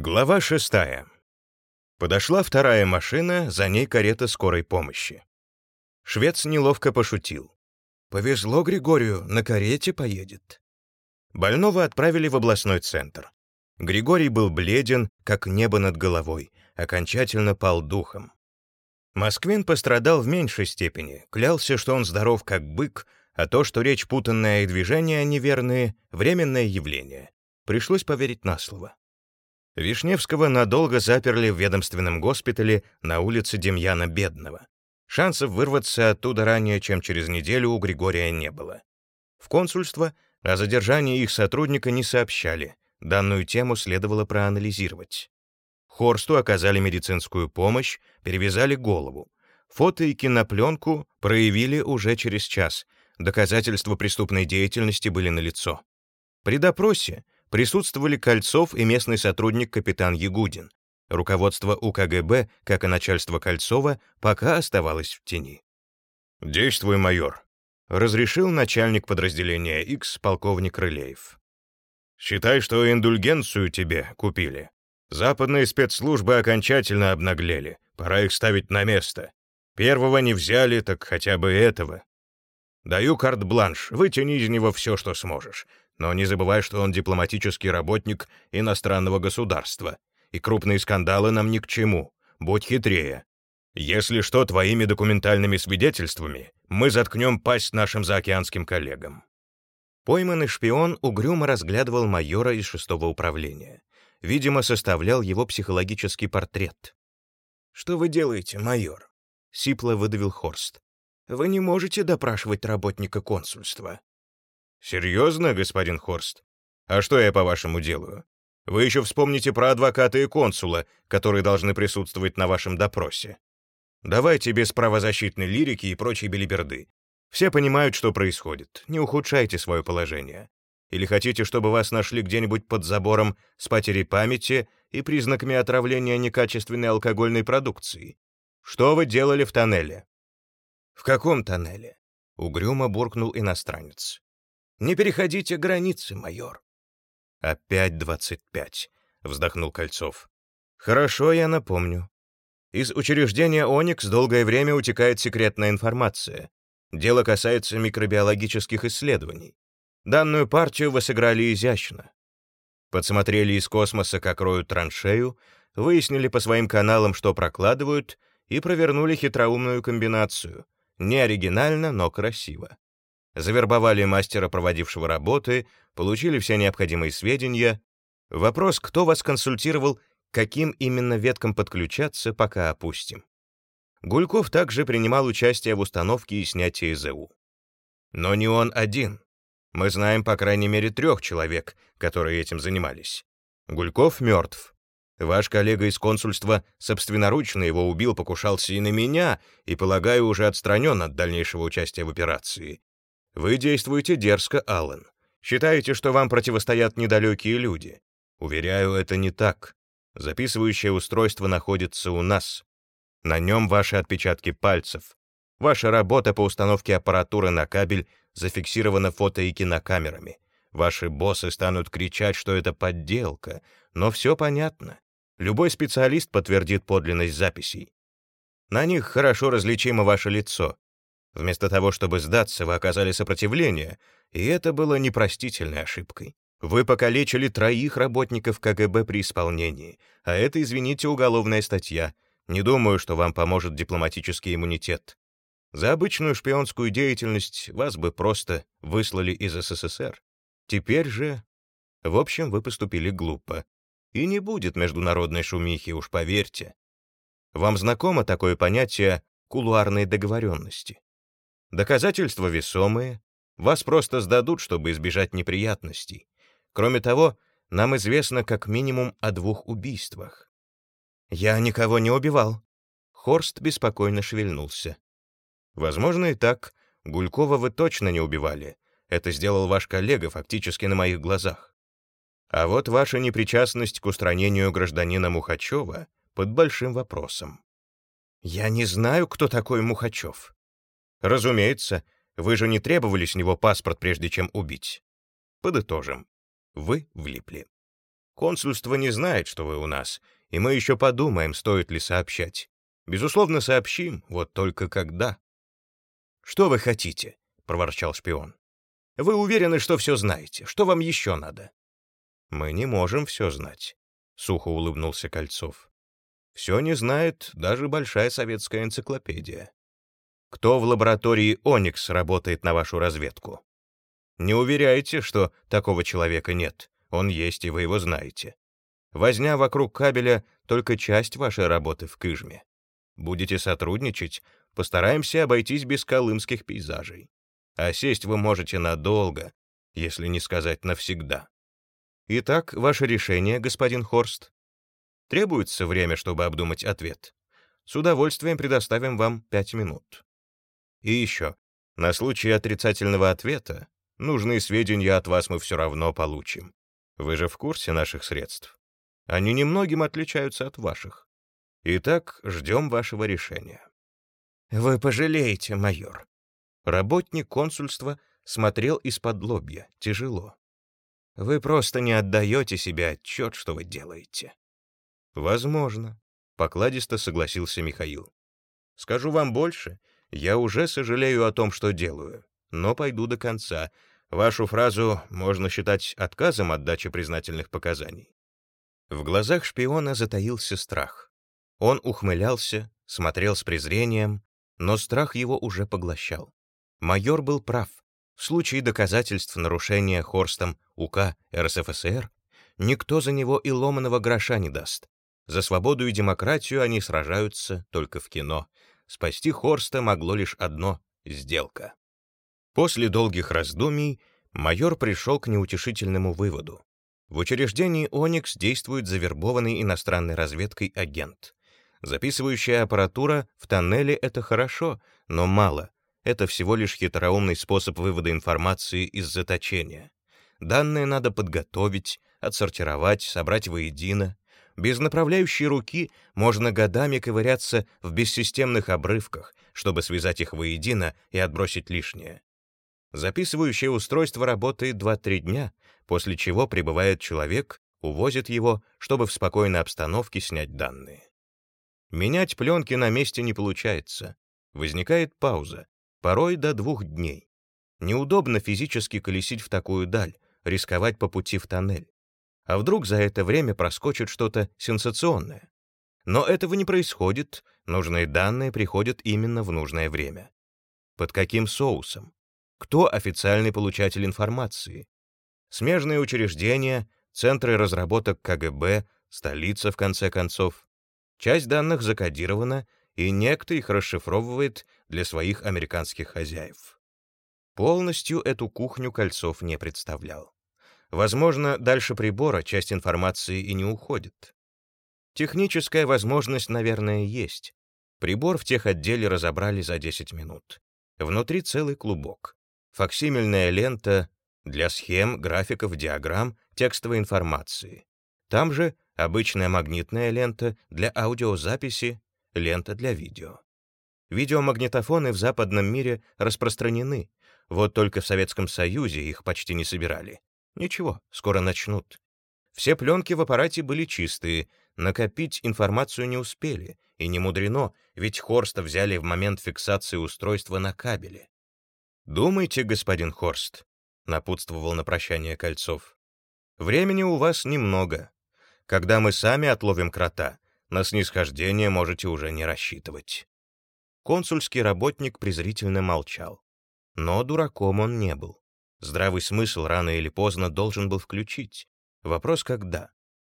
Глава шестая. Подошла вторая машина, за ней карета скорой помощи. Швец неловко пошутил. «Повезло Григорию, на карете поедет». Больного отправили в областной центр. Григорий был бледен, как небо над головой, окончательно пал духом. Москвин пострадал в меньшей степени, клялся, что он здоров как бык, а то, что речь путанная и движения неверные — временное явление. Пришлось поверить на слово. Вишневского надолго заперли в ведомственном госпитале на улице Демьяна Бедного. Шансов вырваться оттуда ранее, чем через неделю, у Григория не было. В консульство о задержании их сотрудника не сообщали, данную тему следовало проанализировать. Хорсту оказали медицинскую помощь, перевязали голову. Фото и кинопленку проявили уже через час, доказательства преступной деятельности были налицо. При допросе присутствовали Кольцов и местный сотрудник капитан Ягудин. Руководство УКГБ, как и начальство Кольцова, пока оставалось в тени. «Действуй, майор», — разрешил начальник подразделения X полковник Рылеев. «Считай, что индульгенцию тебе купили. Западные спецслужбы окончательно обнаглели, пора их ставить на место. Первого не взяли, так хотя бы этого. Даю карт-бланш, вытяни из него все, что сможешь. Но не забывай, что он дипломатический работник иностранного государства, и крупные скандалы нам ни к чему. Будь хитрее. Если что, твоими документальными свидетельствами мы заткнем пасть нашим заокеанским коллегам». Пойманный шпион угрюмо разглядывал майора из шестого управления. Видимо, составлял его психологический портрет. «Что вы делаете, майор?» — сипло выдавил Хорст. «Вы не можете допрашивать работника консульства». «Серьезно, господин Хорст? А что я, по-вашему, делаю? Вы еще вспомните про адвоката и консула, которые должны присутствовать на вашем допросе. Давайте без правозащитной лирики и прочей белиберды. Все понимают, что происходит. Не ухудшайте свое положение. Или хотите, чтобы вас нашли где-нибудь под забором с потерей памяти и признаками отравления некачественной алкогольной продукции? Что вы делали в тоннеле?» «В каком тоннеле?» — угрюмо буркнул иностранец. Не переходите границы, майор. Опять двадцать пять, вздохнул Кольцов. Хорошо, я напомню. Из учреждения «Оникс» долгое время утекает секретная информация. Дело касается микробиологических исследований. Данную партию вы сыграли изящно. Подсмотрели из космоса, как роют траншею, выяснили по своим каналам, что прокладывают, и провернули хитроумную комбинацию. Не оригинально, но красиво завербовали мастера, проводившего работы, получили все необходимые сведения. Вопрос, кто вас консультировал, каким именно веткам подключаться, пока опустим. Гульков также принимал участие в установке и снятии ЗУ. Но не он один. Мы знаем по крайней мере трех человек, которые этим занимались. Гульков мертв. Ваш коллега из консульства собственноручно его убил, покушался и на меня, и, полагаю, уже отстранен от дальнейшего участия в операции. Вы действуете дерзко, Аллен. Считаете, что вам противостоят недалекие люди. Уверяю, это не так. Записывающее устройство находится у нас. На нем ваши отпечатки пальцев. Ваша работа по установке аппаратуры на кабель зафиксирована фото и кинокамерами. Ваши боссы станут кричать, что это подделка, но все понятно. Любой специалист подтвердит подлинность записей. На них хорошо различимо ваше лицо. Вместо того, чтобы сдаться, вы оказали сопротивление, и это было непростительной ошибкой. Вы покалечили троих работников КГБ при исполнении, а это, извините, уголовная статья. Не думаю, что вам поможет дипломатический иммунитет. За обычную шпионскую деятельность вас бы просто выслали из СССР. Теперь же... В общем, вы поступили глупо. И не будет международной шумихи, уж поверьте. Вам знакомо такое понятие кулуарной договоренности? Доказательства весомые, вас просто сдадут, чтобы избежать неприятностей. Кроме того, нам известно как минимум о двух убийствах. Я никого не убивал. Хорст беспокойно шевельнулся. Возможно и так. Гулькова вы точно не убивали. Это сделал ваш коллега фактически на моих глазах. А вот ваша непричастность к устранению гражданина Мухачева под большим вопросом. Я не знаю, кто такой Мухачев. Разумеется, вы же не требовали с него паспорт, прежде чем убить. Подытожим. Вы влипли. Консульство не знает, что вы у нас, и мы еще подумаем, стоит ли сообщать. Безусловно, сообщим, вот только когда. «Что вы хотите?» — проворчал шпион. «Вы уверены, что все знаете. Что вам еще надо?» «Мы не можем все знать», — сухо улыбнулся Кольцов. «Все не знает даже большая советская энциклопедия. Кто в лаборатории «Оникс» работает на вашу разведку? Не уверяйте, что такого человека нет. Он есть, и вы его знаете. Возня вокруг кабеля — только часть вашей работы в Кыжме. Будете сотрудничать, постараемся обойтись без колымских пейзажей. А сесть вы можете надолго, если не сказать навсегда. Итак, ваше решение, господин Хорст. Требуется время, чтобы обдумать ответ. С удовольствием предоставим вам пять минут. И еще, на случай отрицательного ответа, нужные сведения от вас мы все равно получим. Вы же в курсе наших средств. Они немногим отличаются от ваших. Итак, ждем вашего решения. Вы пожалеете, майор. Работник консульства смотрел из-под лобья, тяжело. Вы просто не отдаете себе отчет, что вы делаете. Возможно, покладисто согласился Михаил. Скажу вам больше, я уже сожалею о том, что делаю, но пойду до конца, Вашу фразу можно считать отказом от дачи признательных показаний. В глазах шпиона затаился страх. Он ухмылялся, смотрел с презрением, но страх его уже поглощал. Майор был прав. В случае доказательств нарушения Хорстом УК РСФСР никто за него и ломаного гроша не даст. За свободу и демократию они сражаются только в кино. Спасти Хорста могло лишь одно — сделка. После долгих раздумий майор пришел к неутешительному выводу. В учреждении «Оникс» действует завербованный иностранной разведкой агент. Записывающая аппаратура в тоннеле — это хорошо, но мало. Это всего лишь хитроумный способ вывода информации из заточения. Данные надо подготовить, отсортировать, собрать воедино. Без направляющей руки можно годами ковыряться в бессистемных обрывках, чтобы связать их воедино и отбросить лишнее. Записывающее устройство работает 2-3 дня, после чего прибывает человек, увозит его, чтобы в спокойной обстановке снять данные. Менять пленки на месте не получается. Возникает пауза, порой до двух дней. Неудобно физически колесить в такую даль, рисковать по пути в тоннель. А вдруг за это время проскочит что-то сенсационное? Но этого не происходит, нужные данные приходят именно в нужное время. Под каким соусом? Кто официальный получатель информации? Смежные учреждения, центры разработок КГБ, столица, в конце концов. Часть данных закодирована, и некто их расшифровывает для своих американских хозяев. Полностью эту кухню Кольцов не представлял. Возможно, дальше прибора часть информации и не уходит. Техническая возможность, наверное, есть. Прибор в тех отделе разобрали за 10 минут. Внутри целый клубок факсимильная лента для схем, графиков, диаграмм, текстовой информации. Там же обычная магнитная лента для аудиозаписи, лента для видео. Видеомагнитофоны в западном мире распространены, вот только в Советском Союзе их почти не собирали. Ничего, скоро начнут. Все пленки в аппарате были чистые, накопить информацию не успели, и не мудрено, ведь Хорста взяли в момент фиксации устройства на кабеле. «Думайте, господин Хорст», — напутствовал на прощание Кольцов. «Времени у вас немного. Когда мы сами отловим крота, на снисхождение можете уже не рассчитывать». Консульский работник презрительно молчал. Но дураком он не был. Здравый смысл рано или поздно должен был включить. Вопрос когда.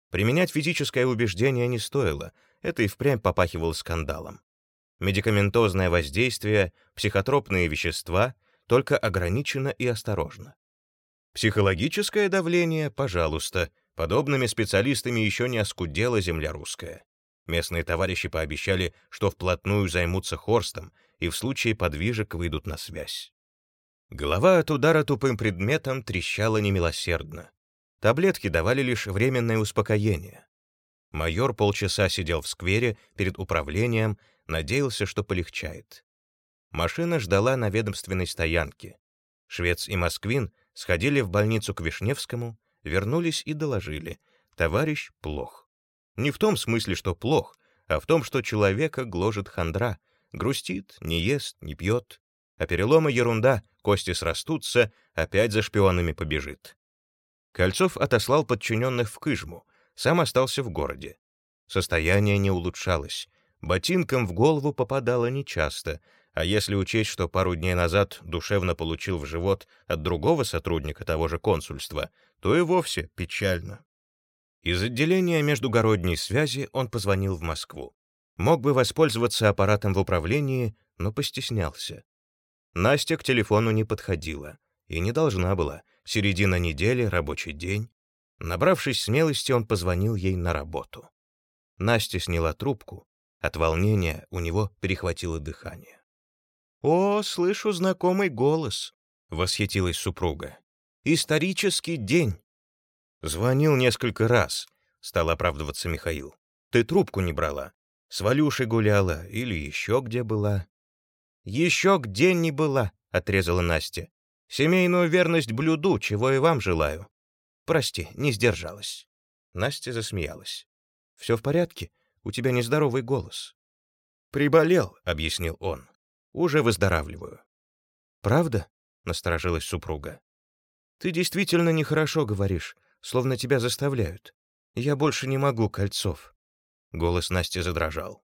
Применять физическое убеждение не стоило, это и впрямь попахивало скандалом. Медикаментозное воздействие, психотропные вещества только ограниченно и осторожно. Психологическое давление, пожалуйста, подобными специалистами еще не оскудела земля русская. Местные товарищи пообещали, что вплотную займутся Хорстом и в случае подвижек выйдут на связь. Голова от удара тупым предметом трещала немилосердно. Таблетки давали лишь временное успокоение. Майор полчаса сидел в сквере перед управлением, надеялся, что полегчает. Машина ждала на ведомственной стоянке. Швец и Москвин сходили в больницу к Вишневскому, вернулись и доложили. товарищ плох. Не в том смысле, что плох, а в том, что человека гложет хандра, грустит, не ест, не пьет. А переломы ерунда, кости срастутся, опять за шпионами побежит. Кольцов отослал подчиненных в Кыжму, сам остался в городе. Состояние не улучшалось, ботинком в голову попадало нечасто, а если учесть, что пару дней назад душевно получил в живот от другого сотрудника того же консульства, то и вовсе печально. Из отделения междугородней связи он позвонил в Москву. Мог бы воспользоваться аппаратом в управлении, но постеснялся. Настя к телефону не подходила. И не должна была. Середина недели, рабочий день. Набравшись смелости, он позвонил ей на работу. Настя сняла трубку. От волнения у него перехватило дыхание. «О, слышу знакомый голос», — восхитилась супруга. «Исторический день. «Звонил несколько раз», — стал оправдываться Михаил. «Ты трубку не брала. С Валюшей гуляла или еще где была». «Еще где не была», — отрезала Настя. «Семейную верность блюду, чего и вам желаю». «Прости, не сдержалась». Настя засмеялась. «Все в порядке? У тебя нездоровый голос». «Приболел», — объяснил он. «Уже выздоравливаю». «Правда?» — насторожилась супруга. «Ты действительно нехорошо говоришь словно тебя заставляют. Я больше не могу, Кольцов». Голос Насти задрожал.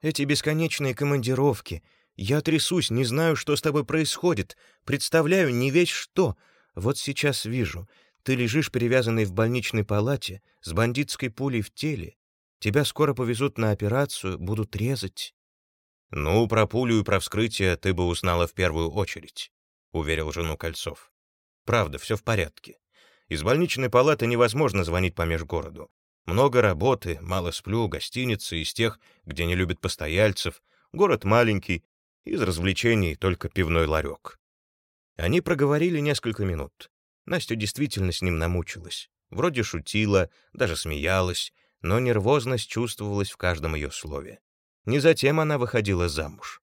«Эти бесконечные командировки. Я трясусь, не знаю, что с тобой происходит. Представляю, не весь что. Вот сейчас вижу. Ты лежишь перевязанный в больничной палате, с бандитской пулей в теле. Тебя скоро повезут на операцию, будут резать». «Ну, про пулю и про вскрытие ты бы узнала в первую очередь», — уверил жену Кольцов. «Правда, все в порядке. Из больничной палаты невозможно звонить по межгороду. Много работы, мало сплю, гостиницы из тех, где не любят постояльцев, город маленький, из развлечений только пивной ларек. Они проговорили несколько минут. Настя действительно с ним намучилась. Вроде шутила, даже смеялась, но нервозность чувствовалась в каждом ее слове. Не затем она выходила замуж.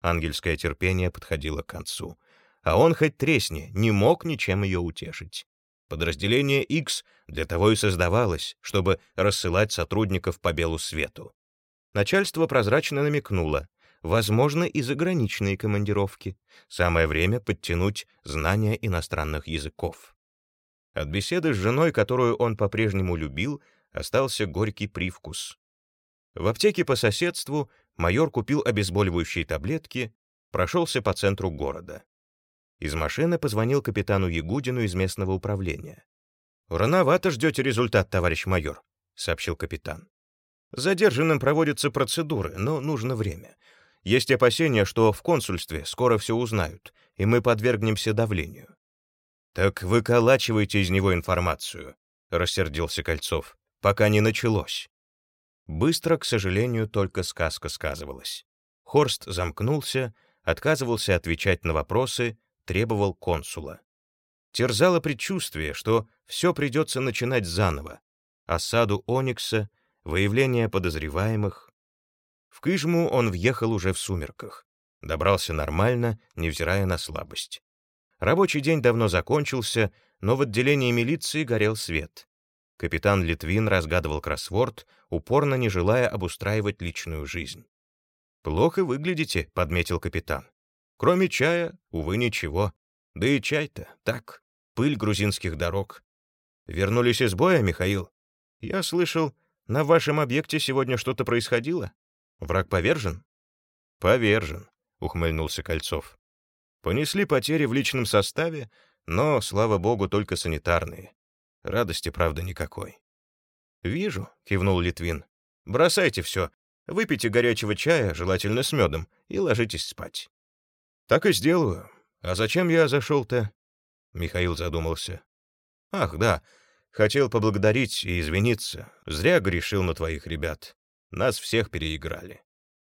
Ангельское терпение подходило к концу. А он хоть тресни, не мог ничем ее утешить. Подразделение X для того и создавалось, чтобы рассылать сотрудников по белу свету. Начальство прозрачно намекнуло, возможно и заграничные командировки. Самое время подтянуть знания иностранных языков. От беседы с женой, которую он по-прежнему любил, остался горький привкус. В аптеке по соседству майор купил обезболивающие таблетки, прошелся по центру города. Из машины позвонил капитану Ягудину из местного управления. «Рановато ждете результат, товарищ майор», — сообщил капитан. «Задержанным проводятся процедуры, но нужно время. Есть опасения, что в консульстве скоро все узнают, и мы подвергнемся давлению». «Так выколачивайте из него информацию», — рассердился Кольцов, — «пока не началось». Быстро, к сожалению, только сказка сказывалась. Хорст замкнулся, отказывался отвечать на вопросы, требовал консула. Терзало предчувствие, что все придется начинать заново. Осаду Оникса, выявление подозреваемых. В Кыжму он въехал уже в сумерках. Добрался нормально, невзирая на слабость. Рабочий день давно закончился, но в отделении милиции горел свет. Капитан Литвин разгадывал кроссворд, упорно не желая обустраивать личную жизнь. «Плохо выглядите», — подметил капитан. Кроме чая, увы, ничего. Да и чай-то так, пыль грузинских дорог. Вернулись из боя, Михаил? Я слышал, на вашем объекте сегодня что-то происходило? Враг повержен? Повержен, ухмыльнулся Кольцов. Понесли потери в личном составе, но, слава богу, только санитарные. Радости, правда, никакой. «Вижу», — кивнул Литвин. «Бросайте все, выпейте горячего чая, желательно с медом, и ложитесь спать. «Так и сделаю. А зачем я зашел-то?» Михаил задумался. «Ах, да. Хотел поблагодарить и извиниться. Зря грешил на твоих ребят. Нас всех переиграли.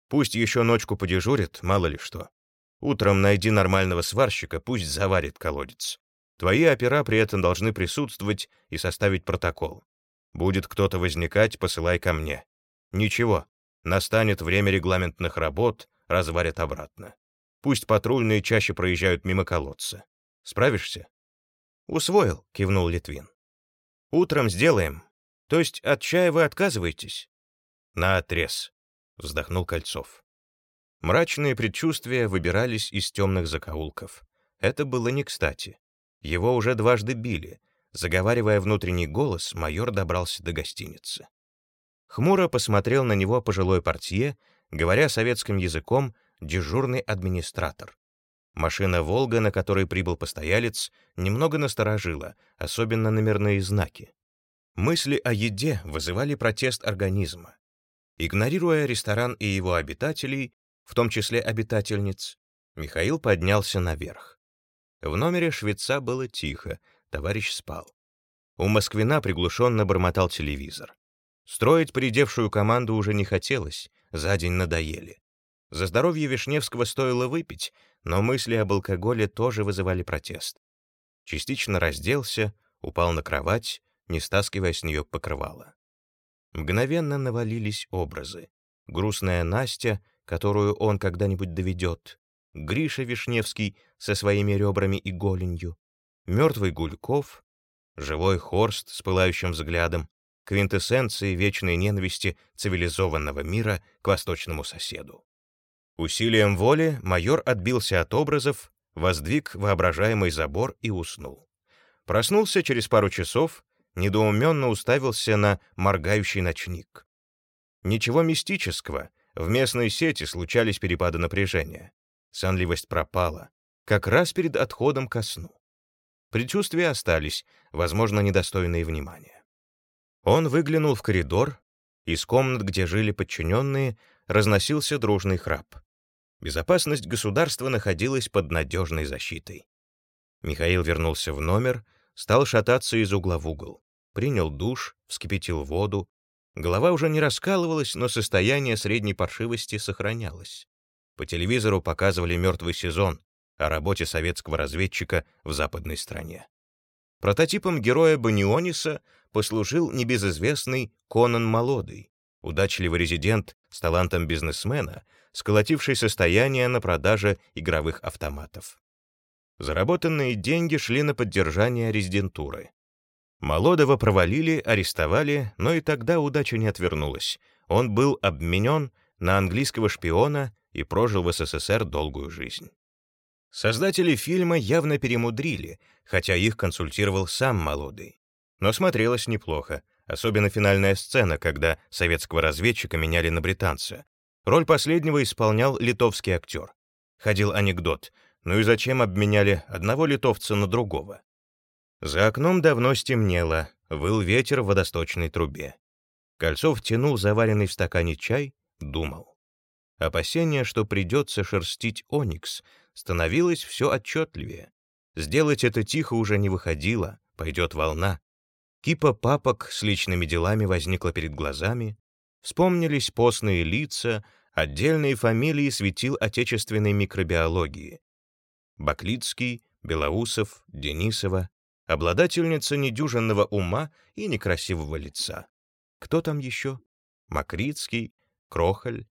Пусть еще ночку подежурит, мало ли что. Утром найди нормального сварщика, пусть заварит колодец. Твои опера при этом должны присутствовать и составить протокол. Будет кто-то возникать, посылай ко мне. Ничего, настанет время регламентных работ, разварят обратно. Пусть патрульные чаще проезжают мимо колодца. Справишься?» «Усвоил», — кивнул Литвин. «Утром сделаем. То есть от чая вы отказываетесь? На отрез, вздохнул Кольцов. Мрачные предчувствия выбирались из темных закоулков. Это было не кстати. Его уже дважды били. Заговаривая внутренний голос, майор добрался до гостиницы. Хмуро посмотрел на него пожилой портье, говоря советским языком, дежурный администратор. Машина «Волга», на которой прибыл постоялец, немного насторожила, особенно номерные знаки. Мысли о еде вызывали протест организма. Игнорируя ресторан и его обитателей, в том числе обитательниц, Михаил поднялся наверх. В номере швеца было тихо, товарищ спал. У Москвина приглушенно бормотал телевизор. Строить придевшую команду уже не хотелось, за день надоели. За здоровье Вишневского стоило выпить, но мысли об алкоголе тоже вызывали протест. Частично разделся, упал на кровать, не стаскивая с нее покрывала. Мгновенно навалились образы. Грустная Настя, которую он когда-нибудь доведет, Гриша Вишневский со своими ребрами и голенью, мертвый Гульков, живой Хорст с пылающим взглядом, квинтэссенции вечной ненависти цивилизованного мира к восточному соседу. Усилием воли майор отбился от образов, воздвиг воображаемый забор и уснул. Проснулся через пару часов, недоуменно уставился на моргающий ночник. Ничего мистического, в местной сети случались перепады напряжения. Сонливость пропала, как раз перед отходом ко сну. Предчувствия остались, возможно, недостойные внимания. Он выглянул в коридор, из комнат, где жили подчиненные, разносился дружный храп. Безопасность государства находилась под надежной защитой. Михаил вернулся в номер, стал шататься из угла в угол. Принял душ, вскипятил воду. Голова уже не раскалывалась, но состояние средней паршивости сохранялось. По телевизору показывали «Мертвый сезон» о работе советского разведчика в западной стране. Прототипом героя Баниониса послужил небезызвестный Конан Молодый, удачливый резидент с талантом бизнесмена, сколотивший состояние на продаже игровых автоматов. Заработанные деньги шли на поддержание резидентуры. Молодого провалили, арестовали, но и тогда удача не отвернулась. Он был обменен на английского шпиона и прожил в СССР долгую жизнь. Создатели фильма явно перемудрили, хотя их консультировал сам Молодый. Но смотрелось неплохо, особенно финальная сцена, когда советского разведчика меняли на британца. Роль последнего исполнял литовский актер. Ходил анекдот, ну и зачем обменяли одного литовца на другого? За окном давно стемнело, выл ветер в водосточной трубе. Кольцов тянул заваренный в стакане чай, думал. Опасение, что придется шерстить оникс, становилось все отчетливее. Сделать это тихо уже не выходило, пойдет волна. Кипа папок с личными делами возникла перед глазами, вспомнились постные лица, отдельные фамилии светил отечественной микробиологии. Баклицкий, Белоусов, Денисова, обладательница недюжинного ума и некрасивого лица. Кто там еще? Макритский, Крохоль.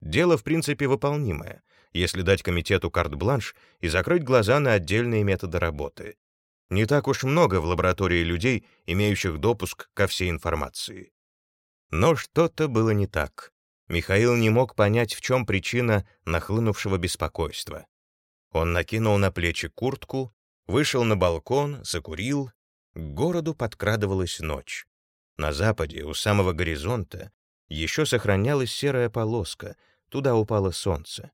Дело, в принципе, выполнимое, если дать комитету карт-бланш и закрыть глаза на отдельные методы работы. Не так уж много в лаборатории людей, имеющих допуск ко всей информации. Но что-то было не так. Михаил не мог понять, в чем причина нахлынувшего беспокойства. Он накинул на плечи куртку, вышел на балкон, закурил. К городу подкрадывалась ночь. На западе, у самого горизонта, еще сохранялась серая полоска, туда упало солнце.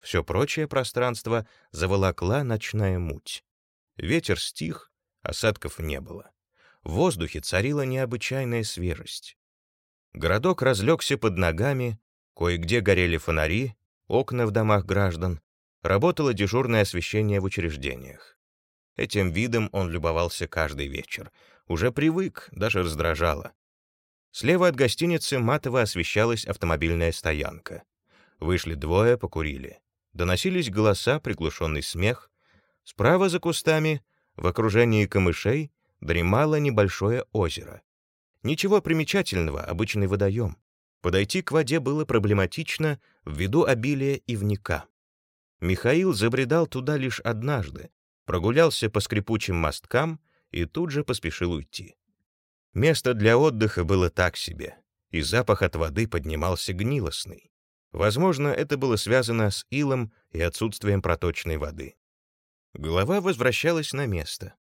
Все прочее пространство заволокла ночная муть. Ветер стих, осадков не было. В воздухе царила необычайная свежесть. Городок разлегся под ногами, кое-где горели фонари, окна в домах граждан, Работало дежурное освещение в учреждениях. Этим видом он любовался каждый вечер. Уже привык, даже раздражало. Слева от гостиницы матово освещалась автомобильная стоянка. Вышли двое, покурили. Доносились голоса, приглушенный смех. Справа за кустами, в окружении камышей, дремало небольшое озеро. Ничего примечательного, обычный водоем. Подойти к воде было проблематично ввиду обилия ивника. Михаил забредал туда лишь однажды, прогулялся по скрипучим мосткам и тут же поспешил уйти. Место для отдыха было так себе, и запах от воды поднимался гнилостный. Возможно, это было связано с илом и отсутствием проточной воды. Голова возвращалась на место.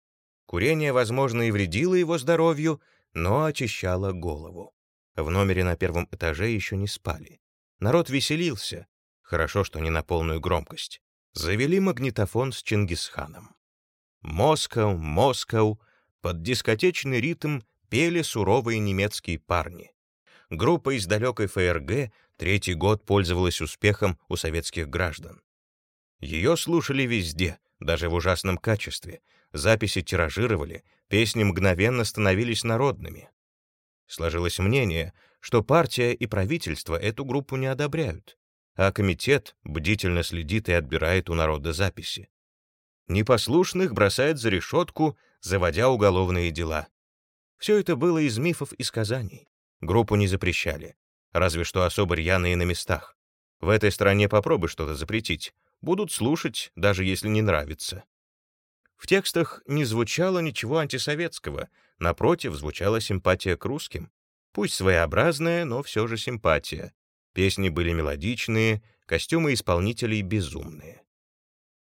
Курение, возможно, и вредило его здоровью, но очищало голову. В номере на первом этаже еще не спали. Народ веселился. Хорошо, что не на полную громкость. Завели магнитофон с Чингисханом. «Москау, Москау» под дискотечный ритм пели суровые немецкие парни. Группа из далекой ФРГ третий год пользовалась успехом у советских граждан. Ее слушали везде, даже в ужасном качестве, записи тиражировали, песни мгновенно становились народными. Сложилось мнение, что партия и правительство эту группу не одобряют, а комитет бдительно следит и отбирает у народа записи. Непослушных бросает за решетку, заводя уголовные дела. Все это было из мифов и сказаний. Группу не запрещали, разве что особо рьяные на местах. В этой стране попробуй что-то запретить, будут слушать, даже если не нравится. В текстах не звучало ничего антисоветского, напротив, звучала симпатия к русским. Пусть своеобразная, но все же симпатия. Песни были мелодичные, костюмы исполнителей безумные.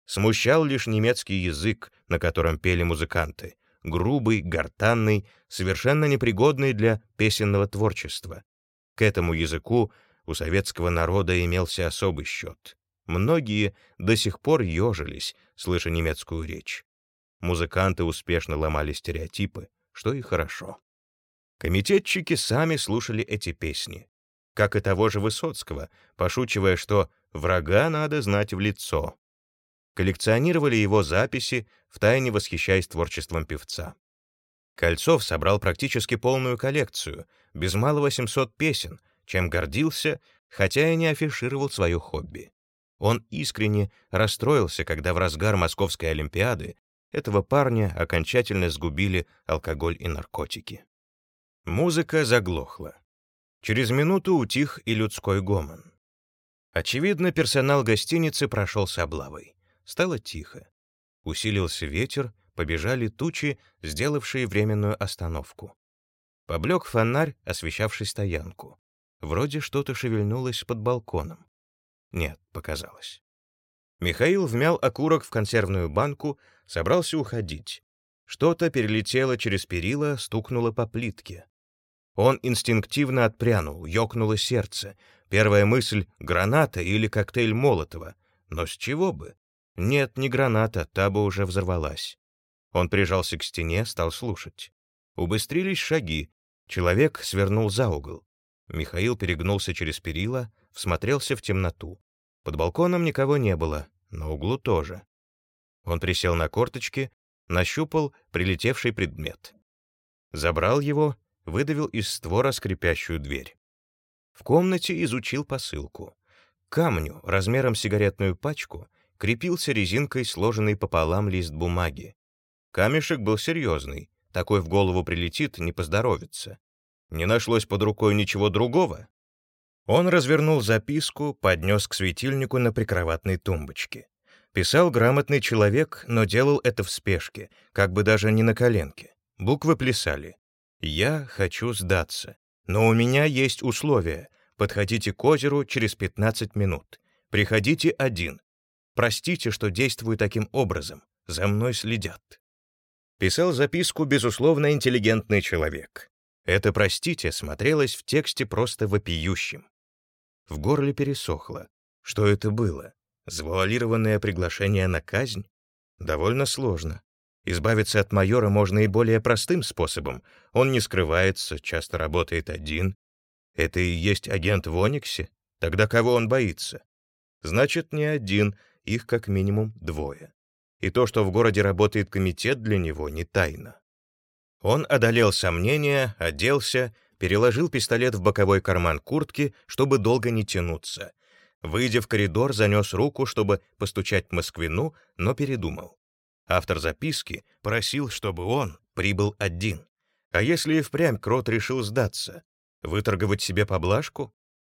Смущал лишь немецкий язык, на котором пели музыканты, грубый, гортанный, совершенно непригодный для песенного творчества. К этому языку у советского народа имелся особый счет. Многие до сих пор ежились, слыша немецкую речь. Музыканты успешно ломали стереотипы, что и хорошо. Комитетчики сами слушали эти песни, как и того же Высоцкого, пошучивая, что «врага надо знать в лицо». Коллекционировали его записи, втайне восхищаясь творчеством певца. Кольцов собрал практически полную коллекцию, без малого 700 песен, чем гордился, хотя и не афишировал свое хобби. Он искренне расстроился, когда в разгар Московской Олимпиады этого парня окончательно сгубили алкоголь и наркотики. Музыка заглохла. Через минуту утих и людской гомон. Очевидно, персонал гостиницы прошел с облавой. Стало тихо. Усилился ветер, побежали тучи, сделавшие временную остановку. Поблек фонарь, освещавший стоянку. Вроде что-то шевельнулось под балконом. Нет, показалось. Михаил вмял окурок в консервную банку, собрался уходить. Что-то перелетело через перила, стукнуло по плитке. Он инстинктивно отпрянул, ёкнуло сердце. Первая мысль — граната или коктейль Молотова. Но с чего бы? Нет, не граната, та бы уже взорвалась. Он прижался к стене, стал слушать. Убыстрились шаги. Человек свернул за угол. Михаил перегнулся через перила, всмотрелся в темноту. Под балконом никого не было, на углу тоже. Он присел на корточки, нащупал прилетевший предмет. Забрал его, выдавил из створа скрипящую дверь. В комнате изучил посылку. К камню, размером сигаретную пачку, крепился резинкой сложенный пополам лист бумаги. Камешек был серьезный, такой в голову прилетит, не поздоровится. Не нашлось под рукой ничего другого, он развернул записку, поднес к светильнику на прикроватной тумбочке. Писал грамотный человек, но делал это в спешке, как бы даже не на коленке. Буквы плясали. «Я хочу сдаться. Но у меня есть условия. Подходите к озеру через 15 минут. Приходите один. Простите, что действую таким образом. За мной следят». Писал записку, безусловно, интеллигентный человек. Это «простите» смотрелось в тексте просто вопиющим. В горле пересохло. Что это было? Завуалированное приглашение на казнь? Довольно сложно. Избавиться от майора можно и более простым способом. Он не скрывается, часто работает один. Это и есть агент в Ониксе? Тогда кого он боится? Значит, не один, их как минимум двое. И то, что в городе работает комитет, для него не тайна. Он одолел сомнения, оделся переложил пистолет в боковой карман куртки, чтобы долго не тянуться. Выйдя в коридор, занес руку, чтобы постучать Москвину, но передумал. Автор записки просил, чтобы он прибыл один. А если и впрямь Крот решил сдаться? Выторговать себе поблажку?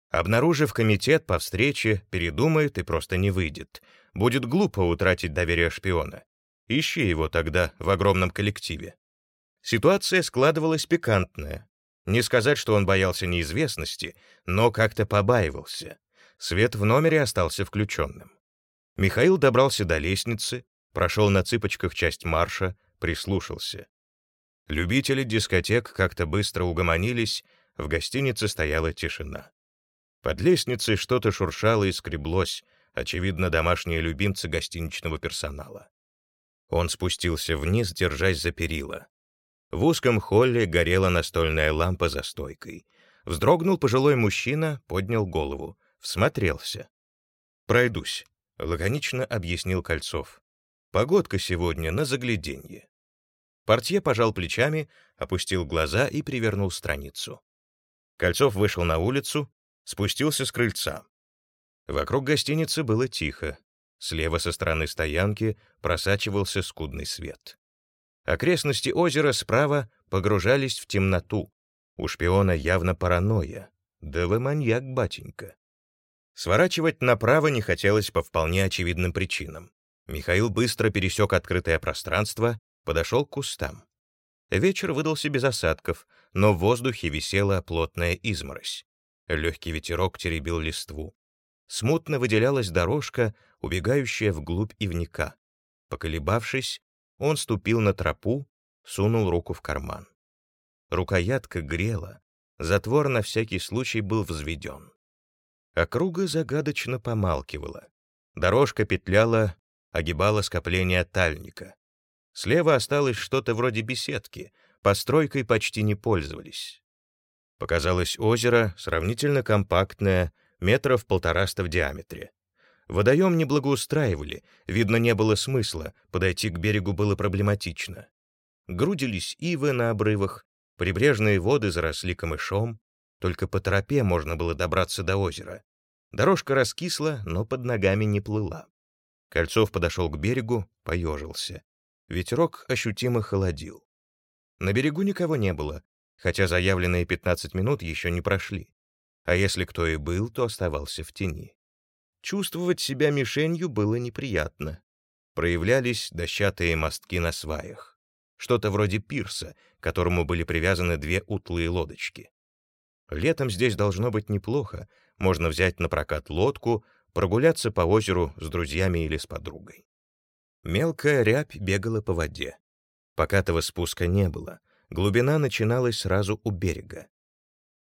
Обнаружив комитет по встрече, передумает и просто не выйдет. Будет глупо утратить доверие шпиона. Ищи его тогда в огромном коллективе. Ситуация складывалась пикантная. Не сказать, что он боялся неизвестности, но как-то побаивался. Свет в номере остался включенным. Михаил добрался до лестницы, прошел на цыпочках часть марша, прислушался. Любители дискотек как-то быстро угомонились, в гостинице стояла тишина. Под лестницей что-то шуршало и скреблось, очевидно, домашние любимцы гостиничного персонала. Он спустился вниз, держась за перила. В узком холле горела настольная лампа за стойкой. Вздрогнул пожилой мужчина, поднял голову, всмотрелся. «Пройдусь», — лаконично объяснил Кольцов. «Погодка сегодня на загляденье». Портье пожал плечами, опустил глаза и привернул страницу. Кольцов вышел на улицу, спустился с крыльца. Вокруг гостиницы было тихо. Слева со стороны стоянки просачивался скудный свет. Окрестности озера справа погружались в темноту. У шпиона явно паранойя. Да вы маньяк, батенька. Сворачивать направо не хотелось по вполне очевидным причинам. Михаил быстро пересек открытое пространство, подошел к кустам. Вечер выдался без осадков, но в воздухе висела плотная изморозь. Легкий ветерок теребил листву. Смутно выделялась дорожка, убегающая вглубь ивника. Поколебавшись, он ступил на тропу, сунул руку в карман. Рукоятка грела, затвор на всякий случай был взведен. Округа загадочно помалкивала. Дорожка петляла, огибала скопление тальника. Слева осталось что-то вроде беседки, постройкой почти не пользовались. Показалось озеро, сравнительно компактное, метров полтораста в диаметре. Водоем не благоустраивали, видно, не было смысла, подойти к берегу было проблематично. Грудились ивы на обрывах, прибрежные воды заросли камышом, только по тропе можно было добраться до озера. Дорожка раскисла, но под ногами не плыла. Кольцов подошел к берегу, поежился. Ветерок ощутимо холодил. На берегу никого не было, хотя заявленные 15 минут еще не прошли. А если кто и был, то оставался в тени. Чувствовать себя мишенью было неприятно. Проявлялись дощатые мостки на сваях. Что-то вроде пирса, к которому были привязаны две утлые лодочки. Летом здесь должно быть неплохо, можно взять на прокат лодку, прогуляться по озеру с друзьями или с подругой. Мелкая рябь бегала по воде. Покатого спуска не было, глубина начиналась сразу у берега.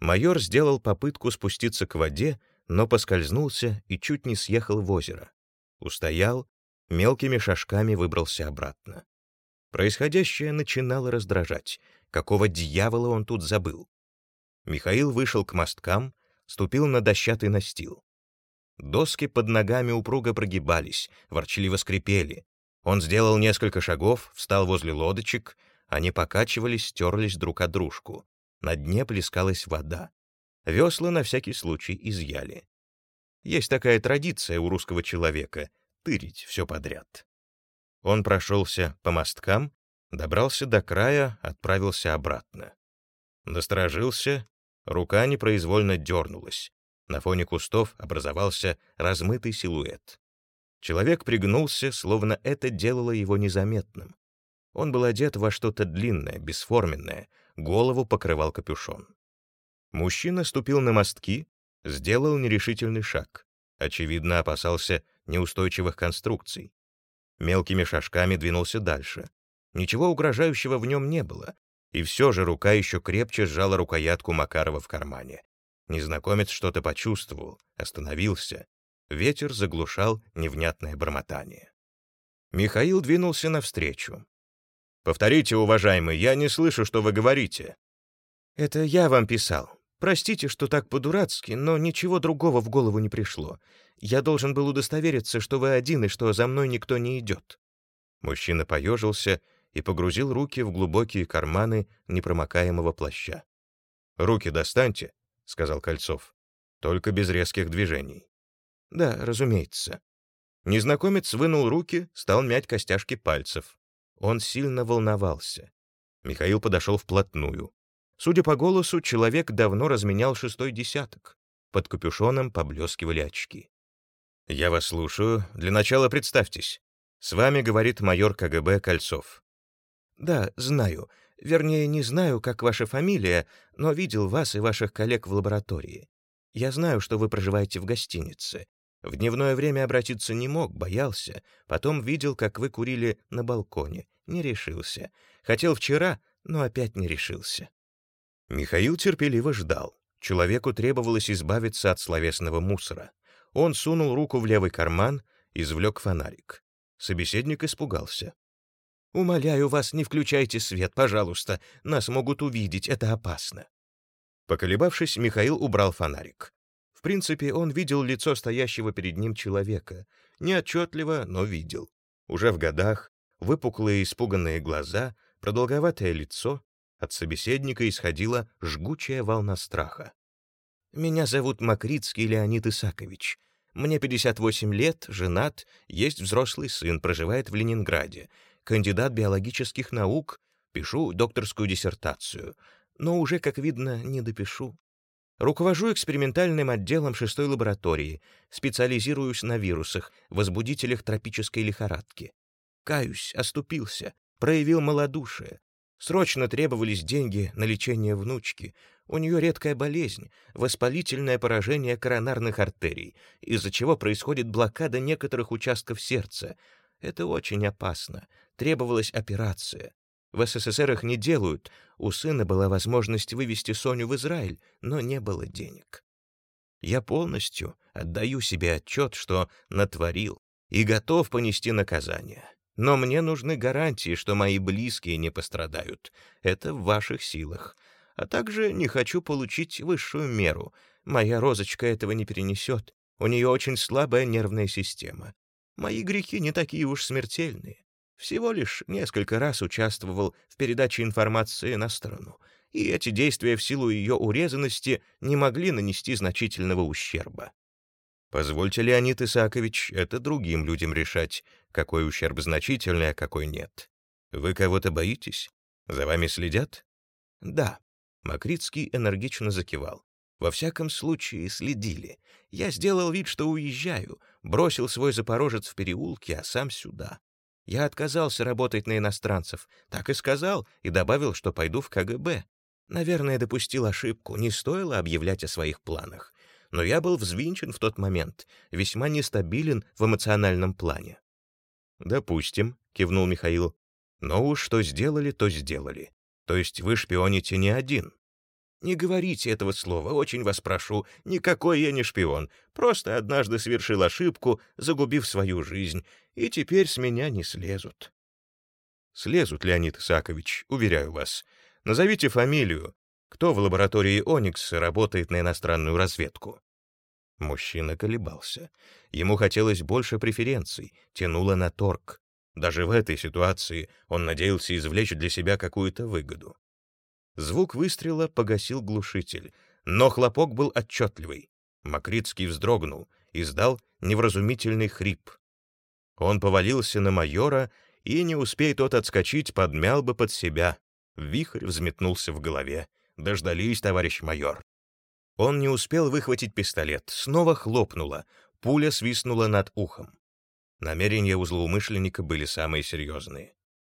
Майор сделал попытку спуститься к воде, но поскользнулся и чуть не съехал в озеро. Устоял, мелкими шажками выбрался обратно. Происходящее начинало раздражать. Какого дьявола он тут забыл? Михаил вышел к мосткам, ступил на дощатый настил. Доски под ногами упруго прогибались, ворчливо скрипели. Он сделал несколько шагов, встал возле лодочек, они покачивались, стерлись друг от дружку. На дне плескалась вода. Весла на всякий случай изъяли. Есть такая традиция у русского человека — тырить все подряд. Он прошелся по мосткам, добрался до края, отправился обратно. Насторожился, рука непроизвольно дернулась. На фоне кустов образовался размытый силуэт. Человек пригнулся, словно это делало его незаметным. Он был одет во что-то длинное, бесформенное, голову покрывал капюшон. Мужчина ступил на мостки, сделал нерешительный шаг. Очевидно, опасался неустойчивых конструкций. Мелкими шажками двинулся дальше. Ничего угрожающего в нем не было, и все же рука еще крепче сжала рукоятку Макарова в кармане. Незнакомец что-то почувствовал, остановился. Ветер заглушал невнятное бормотание. Михаил двинулся навстречу. «Повторите, уважаемый, я не слышу, что вы говорите». «Это я вам писал. Простите, что так по-дурацки, но ничего другого в голову не пришло. Я должен был удостовериться, что вы один и что за мной никто не идет». Мужчина поежился и погрузил руки в глубокие карманы непромокаемого плаща. «Руки достаньте», — сказал Кольцов. «Только без резких движений». «Да, разумеется». Незнакомец вынул руки, стал мять костяшки пальцев. Он сильно волновался. Михаил подошел вплотную. Судя по голосу, человек давно разменял шестой десяток. Под капюшоном поблескивали очки. «Я вас слушаю. Для начала представьтесь. С вами говорит майор КГБ Кольцов». «Да, знаю. Вернее, не знаю, как ваша фамилия, но видел вас и ваших коллег в лаборатории. Я знаю, что вы проживаете в гостинице. В дневное время обратиться не мог, боялся. Потом видел, как вы курили на балконе. Не решился. Хотел вчера, но опять не решился. Михаил терпеливо ждал. Человеку требовалось избавиться от словесного мусора. Он сунул руку в левый карман, извлек фонарик. Собеседник испугался. «Умоляю вас, не включайте свет, пожалуйста. Нас могут увидеть, это опасно». Поколебавшись, Михаил убрал фонарик. В принципе, он видел лицо стоящего перед ним человека. Неотчетливо, но видел. Уже в годах, выпуклые испуганные глаза, продолговатое лицо, от собеседника исходила жгучая волна страха. «Меня зовут Макритский Леонид Исакович. Мне 58 лет, женат, есть взрослый сын, проживает в Ленинграде, кандидат биологических наук, пишу докторскую диссертацию, но уже, как видно, не допишу. Руковожу экспериментальным отделом шестой лаборатории, специализируюсь на вирусах, возбудителях тропической лихорадки. Каюсь, оступился, проявил малодушие. Срочно требовались деньги на лечение внучки. У нее редкая болезнь, воспалительное поражение коронарных артерий, из-за чего происходит блокада некоторых участков сердца. Это очень опасно. Требовалась операция. В СССР их не делают. У сына была возможность вывести Соню в Израиль, но не было денег. Я полностью отдаю себе отчет, что натворил, и готов понести наказание. Но мне нужны гарантии, что мои близкие не пострадают. Это в ваших силах. А также не хочу получить высшую меру. Моя розочка этого не перенесет. У нее очень слабая нервная система. Мои грехи не такие уж смертельные. Всего лишь несколько раз участвовал в передаче информации на сторону, и эти действия в силу ее урезанности не могли нанести значительного ущерба. Позвольте, Леонид Исаакович, это другим людям решать, какой ущерб значительный, а какой нет. Вы кого-то боитесь? За вами следят? Да. Макритский энергично закивал. Во всяком случае, следили. Я сделал вид, что уезжаю, бросил свой запорожец в переулке, а сам сюда. Я отказался работать на иностранцев, так и сказал, и добавил, что пойду в КГБ. Наверное, допустил ошибку, не стоило объявлять о своих планах. Но я был взвинчен в тот момент, весьма нестабилен в эмоциональном плане. «Допустим», — кивнул Михаил. «Но уж что сделали, то сделали. То есть вы шпионите не один». «Не говорите этого слова, очень вас прошу. Никакой я не шпион. Просто однажды совершил ошибку, загубив свою жизнь, и теперь с меня не слезут». «Слезут, Леонид Исакович, уверяю вас. Назовите фамилию. Кто в лаборатории Оникса работает на иностранную разведку?» Мужчина колебался. Ему хотелось больше преференций, тянуло на торг. Даже в этой ситуации он надеялся извлечь для себя какую-то выгоду. Звук выстрела погасил глушитель, но хлопок был отчетливый. Макритский вздрогнул, издал невразумительный хрип. Он повалился на майора, и, не успей тот отскочить, подмял бы под себя. Вихрь взметнулся в голове. «Дождались, товарищ майор». Он не успел выхватить пистолет, снова хлопнуло, пуля свистнула над ухом. Намерения у злоумышленника были самые серьезные.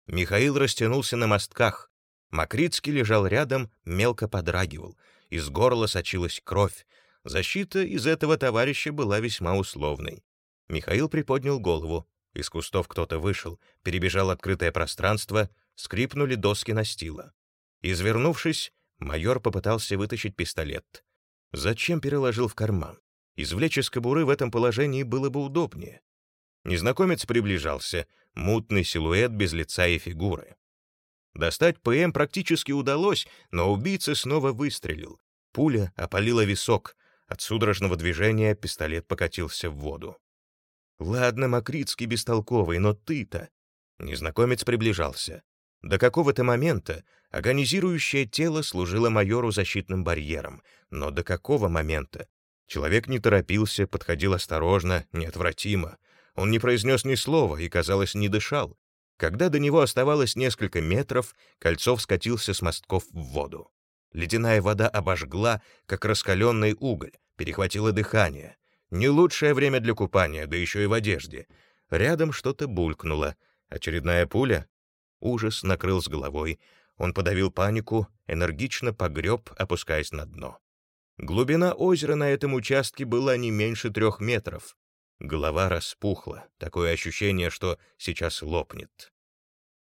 Михаил растянулся на мостках, Макритский лежал рядом, мелко подрагивал. Из горла сочилась кровь. Защита из этого товарища была весьма условной. Михаил приподнял голову. Из кустов кто-то вышел, перебежал открытое пространство, скрипнули доски настила. Извернувшись, майор попытался вытащить пистолет. Зачем переложил в карман? Извлечь из кобуры в этом положении было бы удобнее. Незнакомец приближался, мутный силуэт без лица и фигуры. Достать ПМ практически удалось, но убийца снова выстрелил. Пуля опалила висок. От судорожного движения пистолет покатился в воду. «Ладно, Макритский бестолковый, но ты-то...» Незнакомец приближался. До какого-то момента агонизирующее тело служило майору защитным барьером. Но до какого момента? Человек не торопился, подходил осторожно, неотвратимо. Он не произнес ни слова и, казалось, не дышал. Когда до него оставалось несколько метров, Кольцов скатился с мостков в воду. Ледяная вода обожгла, как раскаленный уголь, перехватило дыхание. Не лучшее время для купания, да еще и в одежде. Рядом что-то булькнуло. Очередная пуля? Ужас накрыл с головой. Он подавил панику, энергично погреб, опускаясь на дно. Глубина озера на этом участке была не меньше трех метров. Голова распухла, такое ощущение, что сейчас лопнет.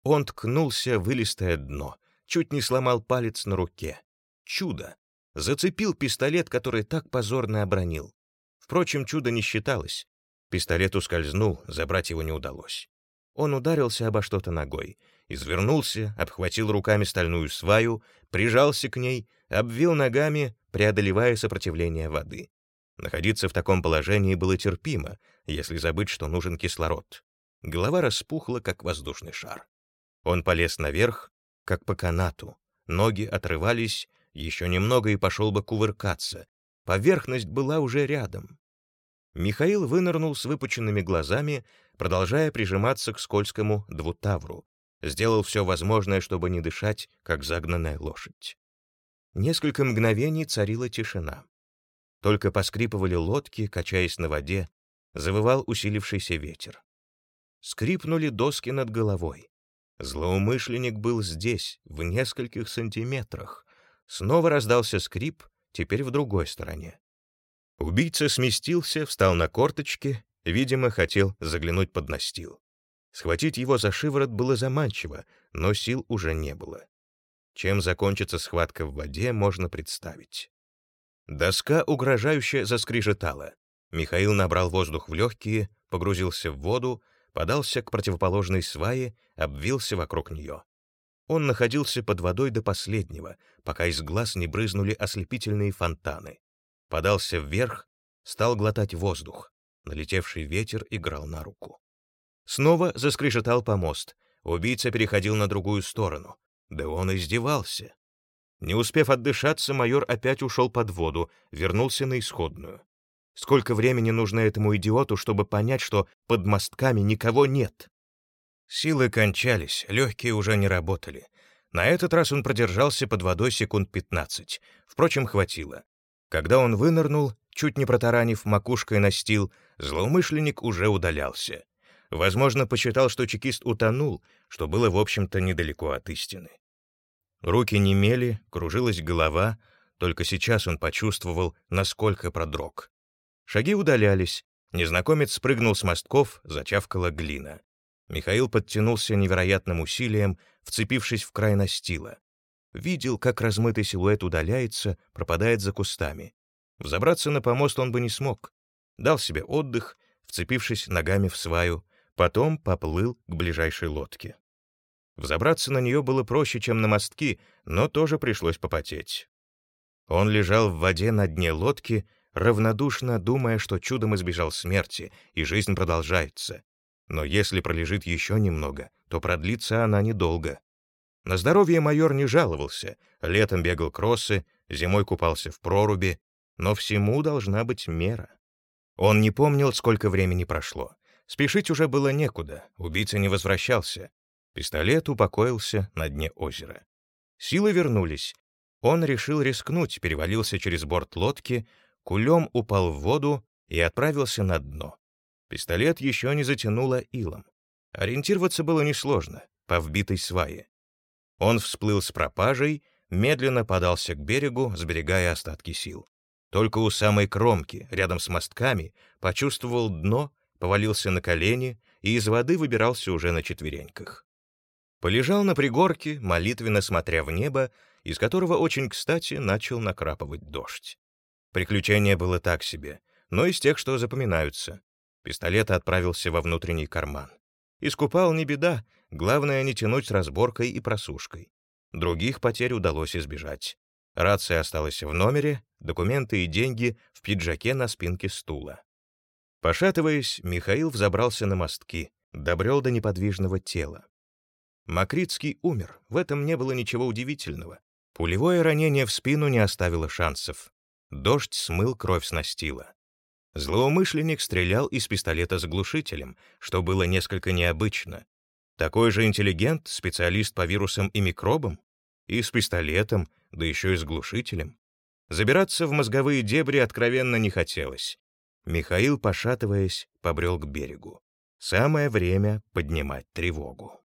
Он ткнулся в илистое дно, чуть не сломал палец на руке. Чудо! Зацепил пистолет, который так позорно обронил. Впрочем, чудо не считалось. Пистолет ускользнул, забрать его не удалось. Он ударился обо что-то ногой, извернулся, обхватил руками стальную сваю, прижался к ней, обвил ногами, преодолевая сопротивление воды. Находиться в таком положении было терпимо, если забыть, что нужен кислород. Голова распухла, как воздушный шар. Он полез наверх, как по канату. Ноги отрывались, еще немного и пошел бы кувыркаться. Поверхность была уже рядом. Михаил вынырнул с выпученными глазами, продолжая прижиматься к скользкому двутавру. Сделал все возможное, чтобы не дышать, как загнанная лошадь. Несколько мгновений царила тишина. Только поскрипывали лодки, качаясь на воде, завывал усилившийся ветер. Скрипнули доски над головой. Злоумышленник был здесь, в нескольких сантиметрах. Снова раздался скрип, теперь в другой стороне. Убийца сместился, встал на корточки, видимо, хотел заглянуть под настил. Схватить его за шиворот было заманчиво, но сил уже не было. Чем закончится схватка в воде, можно представить. Доска угрожающе заскрежетала. Михаил набрал воздух в легкие, погрузился в воду, подался к противоположной свае, обвился вокруг нее. Он находился под водой до последнего, пока из глаз не брызнули ослепительные фонтаны. Подался вверх, стал глотать воздух. Налетевший ветер играл на руку. Снова заскрежетал помост. Убийца переходил на другую сторону. Да он издевался. Не успев отдышаться, майор опять ушел под воду, вернулся на исходную. Сколько времени нужно этому идиоту, чтобы понять, что под мостками никого нет? Силы кончались, легкие уже не работали. На этот раз он продержался под водой секунд 15. Впрочем, хватило. Когда он вынырнул, чуть не протаранив макушкой настил, злоумышленник уже удалялся. Возможно, посчитал, что чекист утонул, что было, в общем-то, недалеко от истины. Руки немели, кружилась голова, только сейчас он почувствовал, насколько продрог. Шаги удалялись, незнакомец спрыгнул с мостков, зачавкала глина. Михаил подтянулся невероятным усилием, вцепившись в край настила. Видел, как размытый силуэт удаляется, пропадает за кустами. Взобраться на помост он бы не смог. Дал себе отдых, вцепившись ногами в сваю, потом поплыл к ближайшей лодке. Взобраться на нее было проще, чем на мостки, но тоже пришлось попотеть. Он лежал в воде на дне лодки, равнодушно думая, что чудом избежал смерти, и жизнь продолжается. Но если пролежит еще немного, то продлится она недолго. На здоровье майор не жаловался, летом бегал кроссы, зимой купался в проруби, но всему должна быть мера. Он не помнил, сколько времени прошло. Спешить уже было некуда, убийца не возвращался. Пистолет упокоился на дне озера. Силы вернулись. Он решил рискнуть, перевалился через борт лодки, кулем упал в воду и отправился на дно. Пистолет еще не затянуло илом. Ориентироваться было несложно, по вбитой свае. Он всплыл с пропажей, медленно подался к берегу, сберегая остатки сил. Только у самой кромки, рядом с мостками, почувствовал дно, повалился на колени и из воды выбирался уже на четвереньках. Полежал на пригорке, молитвенно смотря в небо, из которого очень кстати начал накрапывать дождь. Приключение было так себе, но из тех, что запоминаются. Пистолет отправился во внутренний карман. Искупал не беда, главное не тянуть с разборкой и просушкой. Других потерь удалось избежать. Рация осталась в номере, документы и деньги в пиджаке на спинке стула. Пошатываясь, Михаил взобрался на мостки, добрел до неподвижного тела. Макритский умер, в этом не было ничего удивительного. Пулевое ранение в спину не оставило шансов. Дождь смыл кровь с настила. Злоумышленник стрелял из пистолета с глушителем, что было несколько необычно. Такой же интеллигент, специалист по вирусам и микробам? И с пистолетом, да еще и с глушителем. Забираться в мозговые дебри откровенно не хотелось. Михаил, пошатываясь, побрел к берегу. Самое время поднимать тревогу.